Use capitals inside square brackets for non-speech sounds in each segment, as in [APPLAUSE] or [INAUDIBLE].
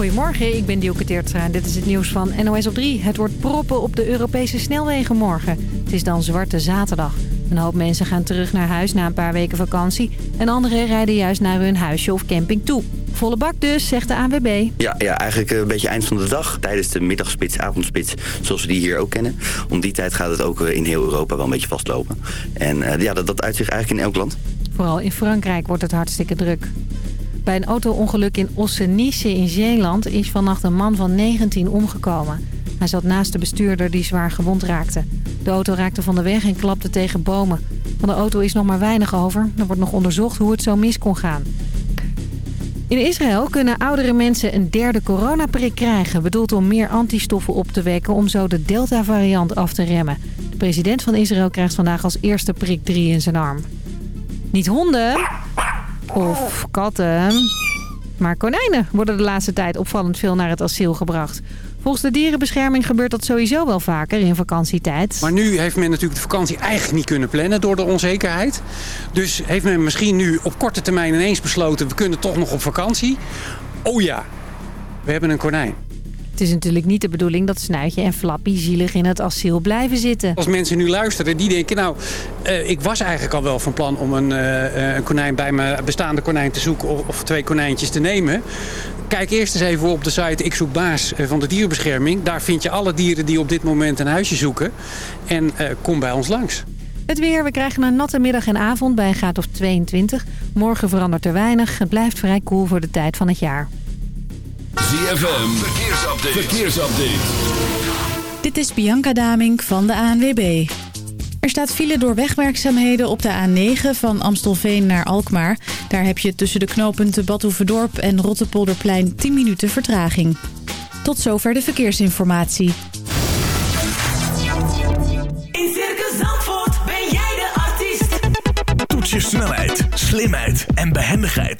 Goedemorgen, ik ben Dielke Teertstra en dit is het nieuws van NOS op 3. Het wordt proppen op de Europese snelwegen morgen. Het is dan Zwarte Zaterdag. Een hoop mensen gaan terug naar huis na een paar weken vakantie... en anderen rijden juist naar hun huisje of camping toe. Volle bak dus, zegt de ANWB. Ja, ja, eigenlijk een beetje eind van de dag. Tijdens de middagspits, avondspits, zoals we die hier ook kennen. Om die tijd gaat het ook in heel Europa wel een beetje vastlopen. En uh, ja, dat, dat uitzicht eigenlijk in elk land. Vooral in Frankrijk wordt het hartstikke druk. Bij een auto-ongeluk in Ossenice in Zeeland is vannacht een man van 19 omgekomen. Hij zat naast de bestuurder die zwaar gewond raakte. De auto raakte van de weg en klapte tegen bomen. Van de auto is nog maar weinig over. Er wordt nog onderzocht hoe het zo mis kon gaan. In Israël kunnen oudere mensen een derde coronaprik krijgen... bedoeld om meer antistoffen op te wekken om zo de Delta-variant af te remmen. De president van Israël krijgt vandaag als eerste prik 3 in zijn arm. Niet honden of katten, maar konijnen worden de laatste tijd opvallend veel naar het asiel gebracht. Volgens de dierenbescherming gebeurt dat sowieso wel vaker in vakantietijd. Maar nu heeft men natuurlijk de vakantie eigenlijk niet kunnen plannen door de onzekerheid. Dus heeft men misschien nu op korte termijn ineens besloten... we kunnen toch nog op vakantie. Oh ja, we hebben een konijn. Het is natuurlijk niet de bedoeling dat Snuitje en Flappy zielig in het asiel blijven zitten. Als mensen nu luisteren, die denken... nou, uh, ik was eigenlijk al wel van plan om een, uh, een konijn bij mijn bestaande konijn te zoeken... Of, of, twee konijntjes te nemen. Kijk eerst eens even op de site Ik Zoek Baas van de Dierenbescherming. Daar vind je alle dieren die op dit moment een huisje zoeken. En uh, kom bij ons langs. Het weer, we krijgen een natte middag en avond bij een graad of 22. Morgen verandert er weinig. Het blijft vrij koel voor de tijd van het jaar. ZFM, verkeersupdate. verkeersupdate. Dit is Bianca Damink van de ANWB. Er staat file door wegwerkzaamheden op de A9 van Amstelveen naar Alkmaar. Daar heb je tussen de knooppunten Badhoevedorp en Rottepolderplein 10 minuten vertraging. Tot zover de verkeersinformatie. In Circus Zandvoort ben jij de artiest. Toets je snelheid, slimheid en behendigheid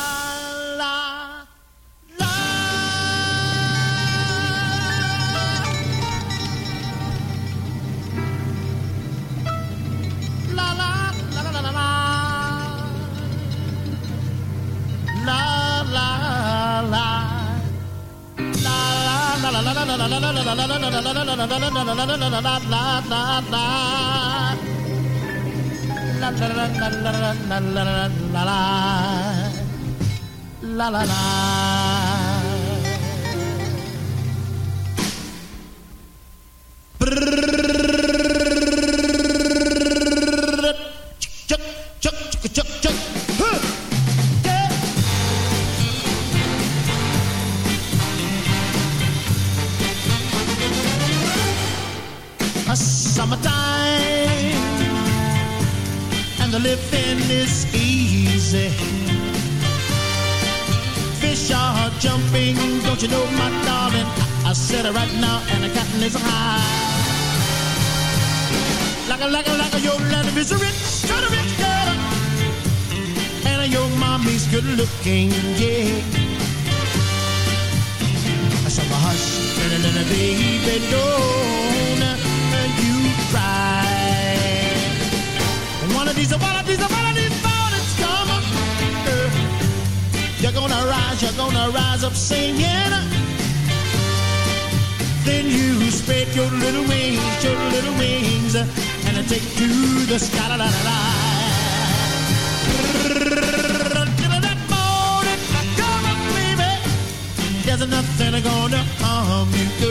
La la la. Right now, and the cotton is high. Like a, like a, like a, your land is a rich, kind of rich girl. And your mommy's good looking, yeah. So hush, little, little baby, don't you cry. One of these, one of these, one of these mornings come. You're gonna rise, you're gonna rise up singing. Then you spread your little wings, your little wings, and I take to the sky. La, la, la, la. Until that morning I come on, baby. There's nothing gonna harm you.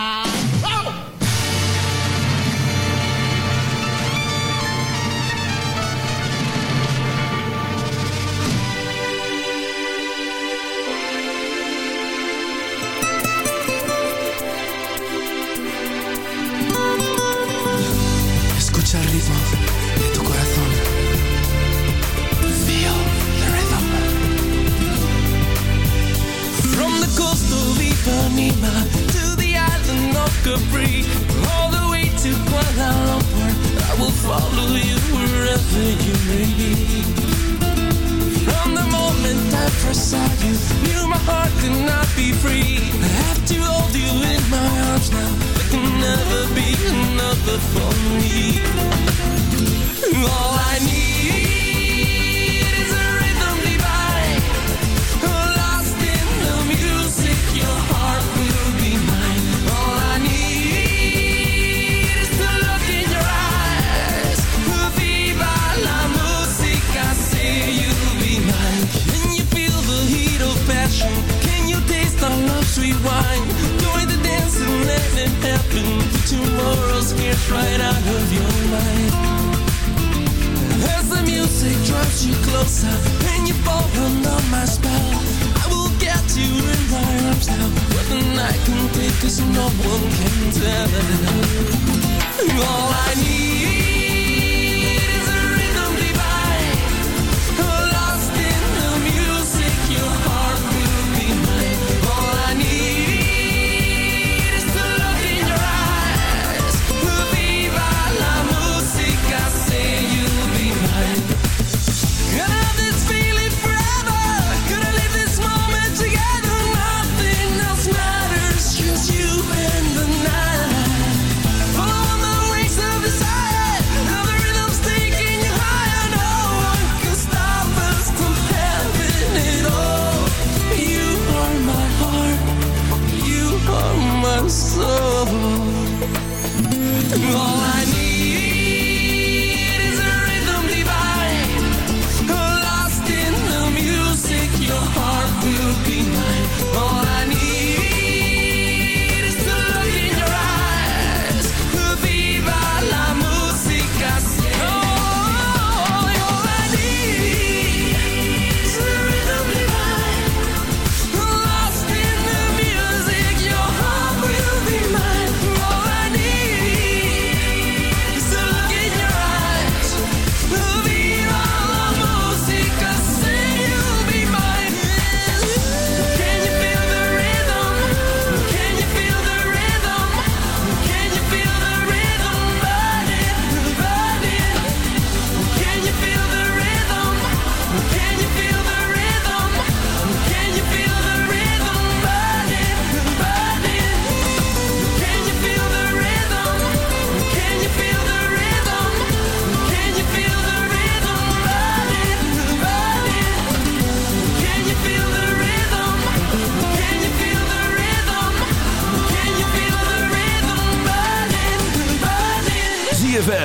Cause no one can tell. All I need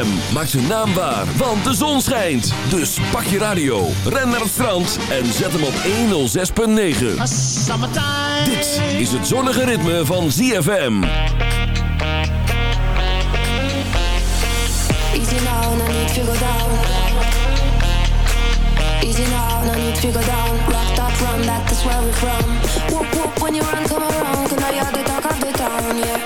ZFM. Maak zijn naam waar, want de zon schijnt. Dus pak je radio, ren naar het strand en zet hem op 106.9. Dit is het zonnige ritme van ZFM. Easy now, no need to go down. Easy now, no need to go down. Rocked up run, that, is where we're from. Whoop whoop, when you run, come around. Cause now you're the talk of the town, yeah.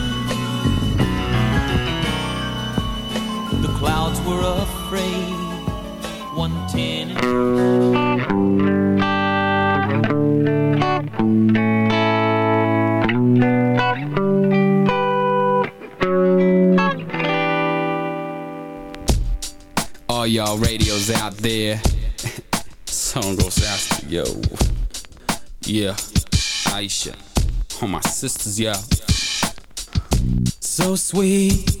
Were afraid. One ten. All y'all radios out there. [LAUGHS] Song goes out to yo. Yeah, Aisha. All my sisters, yeah. So sweet,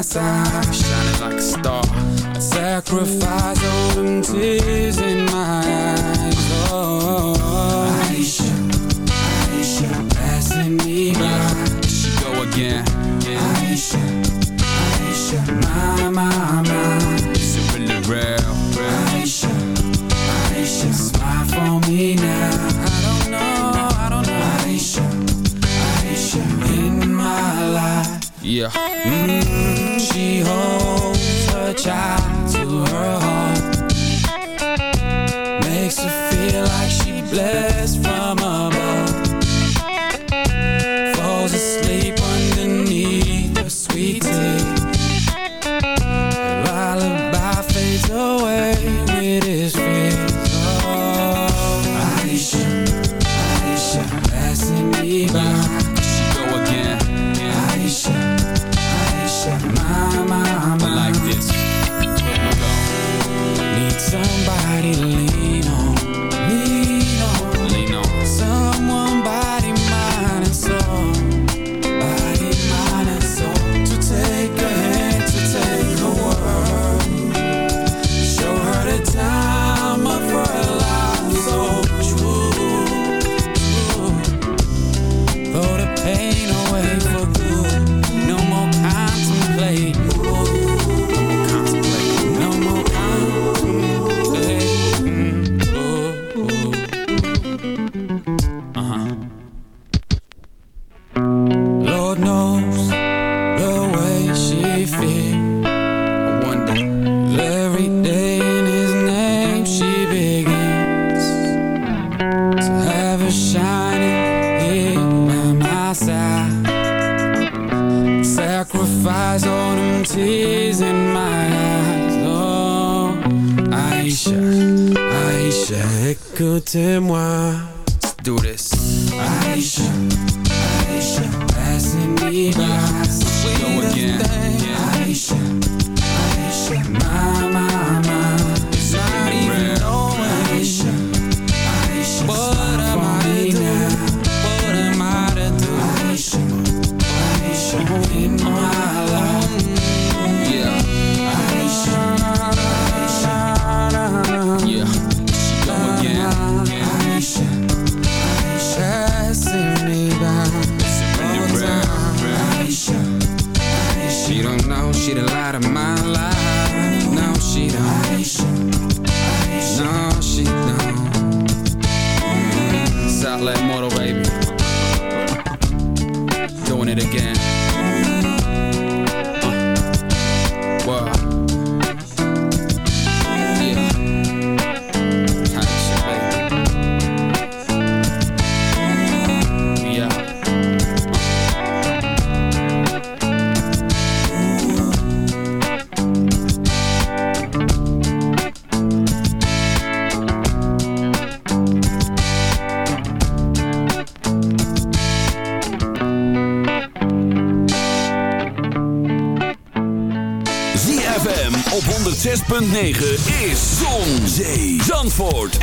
my Shining like a star. I sacrifice all them tears in my eyes. Oh, Aisha, Aisha Passing me by Here she go again. Yeah. Mm -hmm. She holds her child to her heart. Makes her feel like she bled. Zandvoort.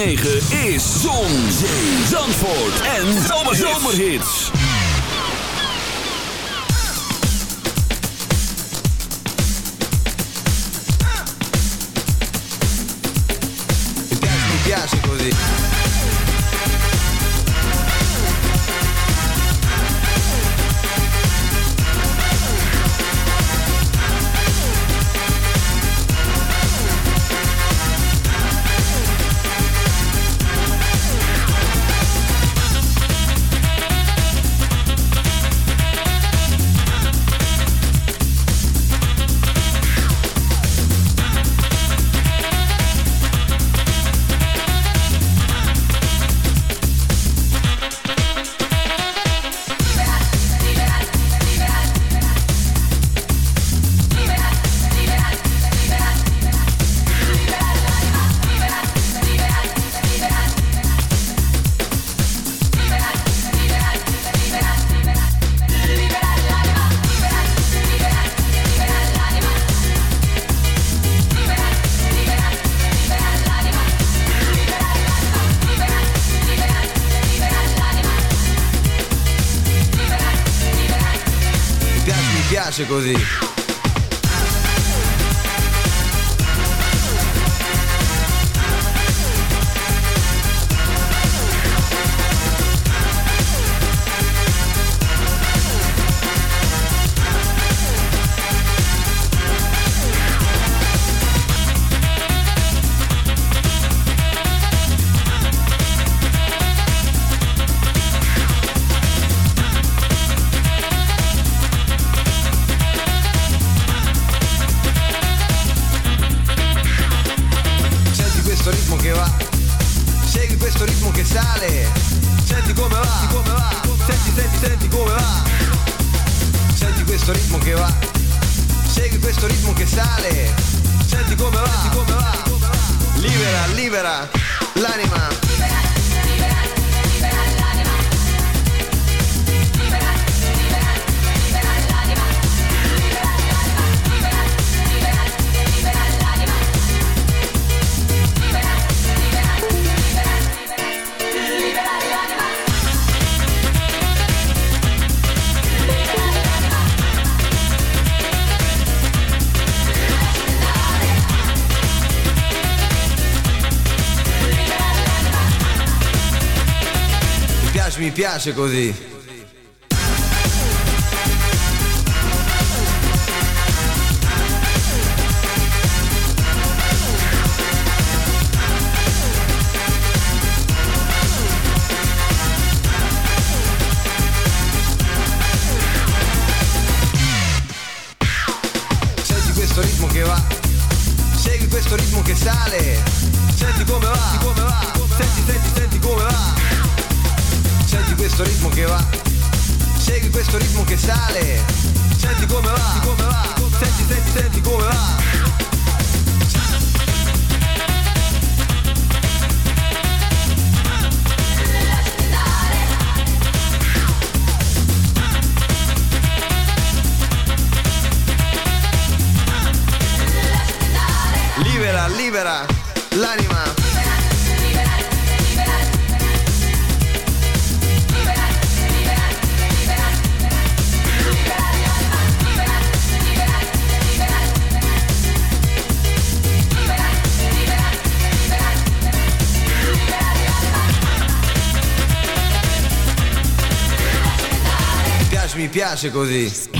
106.9 is Zon, Zee, così. piace così. piace così.